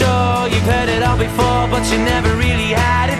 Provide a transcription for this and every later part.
Sure you've heard it all before, but you never really had a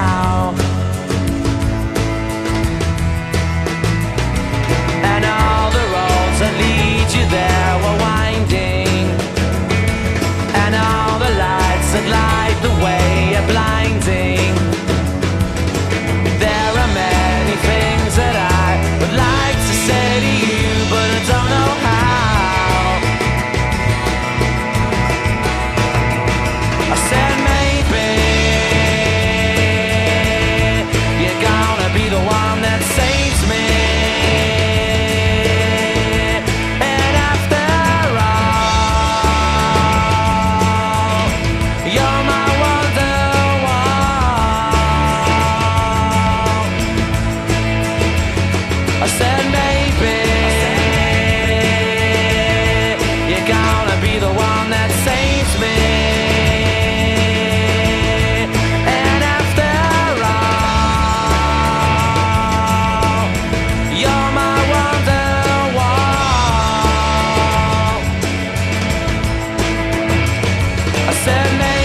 gonna be the one that saves me. And after all, you're my wonderwall. I said.